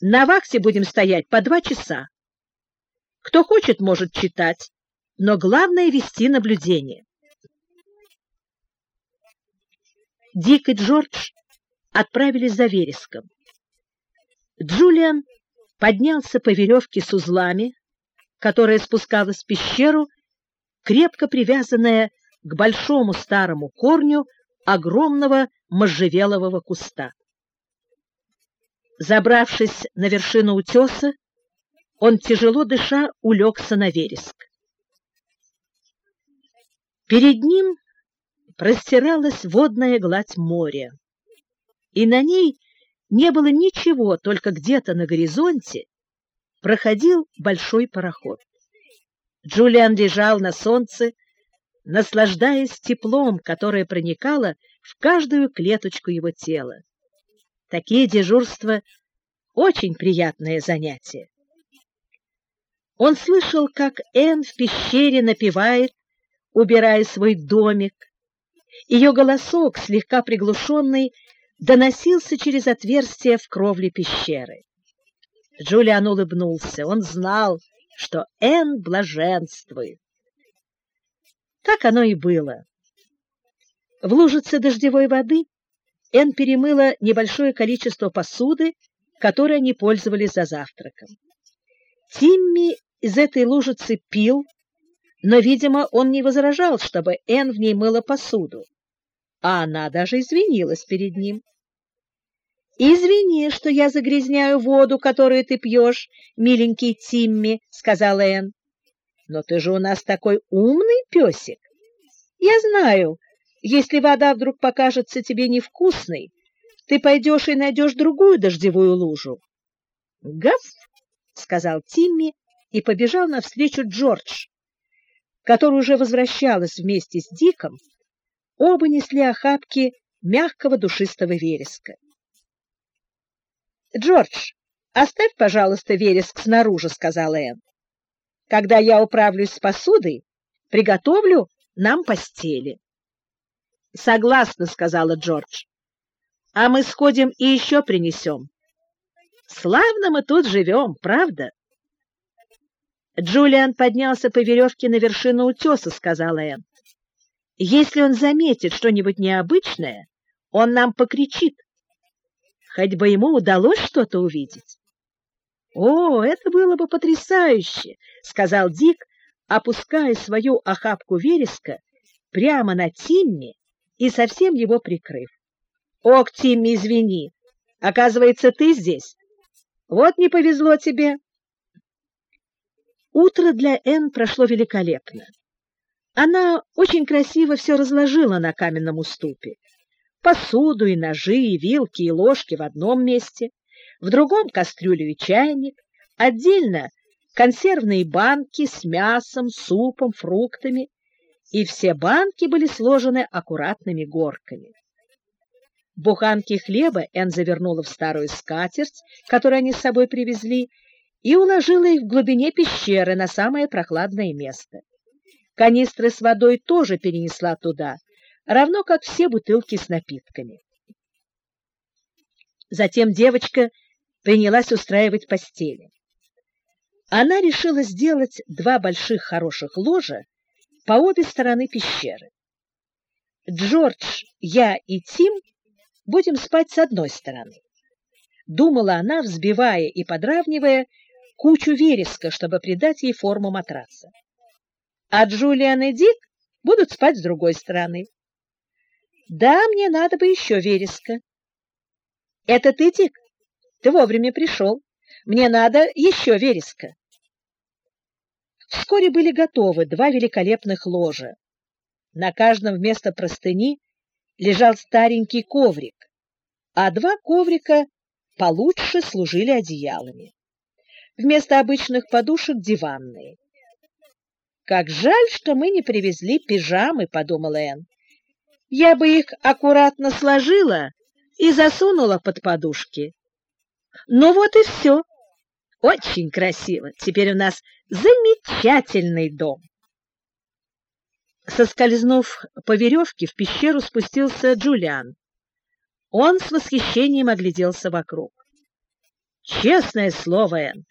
На вахте будем стоять по два часа. Кто хочет, может читать, но главное — вести наблюдение. Дик и Джордж отправились за вереском. Джулиан поднялся по веревке с узлами, которая спускалась в пещеру, крепко привязанная к большому старому корню огромного можжевелового куста. Забравшись на вершину утеса, он, тяжело дыша, улегся на вереск. Перед ним простиралась водная гладь моря, и на ней не было ничего, только где-то на горизонте проходил большой пароход. Джулиан лежал на солнце, наслаждаясь теплом, которое проникало в каждую клеточку его тела. Такие дежурства — очень приятное занятие. Он слышал, как Энн в пещере напевает, убирая свой домик. Ее голосок, слегка приглушенный, доносился через отверстие в кровле пещеры. Джулиан улыбнулся. Он знал, что Энн блаженствует. Так оно и было. В лужице дождевой воды Энн перемыла небольшое количество посуды, которой они пользовались за завтраком. Тимми из этой лужицы пил, но, видимо, он не возражал, чтобы Энн в ней мыла посуду, а она даже извинилась перед ним. «Извини, что я загрязняю воду, которую ты пьешь, миленький Тимми», — сказала Энн. «Но ты же у нас такой умный песик. Я знаю, если вода вдруг покажется тебе невкусной, ты пойдешь и найдешь другую дождевую лужу». «Гав!» — сказал Тимми и побежал навстречу Джордж, которая уже возвращалась вместе с Диком. Оба несли охапки мягкого душистого вереска. «Джордж, оставь, пожалуйста, вереск снаружи», — сказала Энн. «Когда я управлюсь с посудой, приготовлю нам постели». «Согласна», — сказала Джордж. «А мы сходим и еще принесем». «Славно мы тут живем, правда?» Джулиан поднялся по веревке на вершину утеса, — сказала Энн. «Если он заметит что-нибудь необычное, он нам покричит. Хоть бы ему удалось что-то увидеть». «О, это было бы потрясающе!» — сказал Дик, опуская свою охапку вереска прямо на Тимми и совсем его прикрыв. «Ох, Тимми, извини! Оказывается, ты здесь! Вот не повезло тебе!» Утро для Энн прошло великолепно. Она очень красиво все разложила на каменном уступе. Посуду и ножи, и вилки, и ложки в одном месте, в другом кастрюлю и чайник, отдельно консервные банки с мясом, супом, фруктами, и все банки были сложены аккуратными горками. Буханки хлеба Энн завернула в старую скатерть, которую они с собой привезли, и уложила их в глубине пещеры на самое прохладное место. Канистры с водой тоже перенесла туда, равно как все бутылки с напитками. Затем девочка принялась устраивать постели. Она решила сделать два больших хороших ложа по обе стороны пещеры. Джордж, я и Тим будем спать с одной стороны. Думала она, взбивая и подравнивая кучу вереска, чтобы придать ей форму матраса. А Джулиан и Дик будут спать с другой стороны. Да, мне надо бы еще вереска. Это ты, Дик? Ты вовремя пришел. Мне надо еще вереска. Вскоре были готовы два великолепных ложа. На каждом вместо простыни лежал старенький коврик, а два коврика получше служили одеялами вместо обычных подушек диванные. «Как жаль, что мы не привезли пижамы», — подумала Энн. «Я бы их аккуратно сложила и засунула под подушки». «Ну вот и все. Очень красиво. Теперь у нас замечательный дом». Соскользнув по веревке, в пещеру спустился Джулиан. Он с восхищением огляделся вокруг. Честное слово, Энн,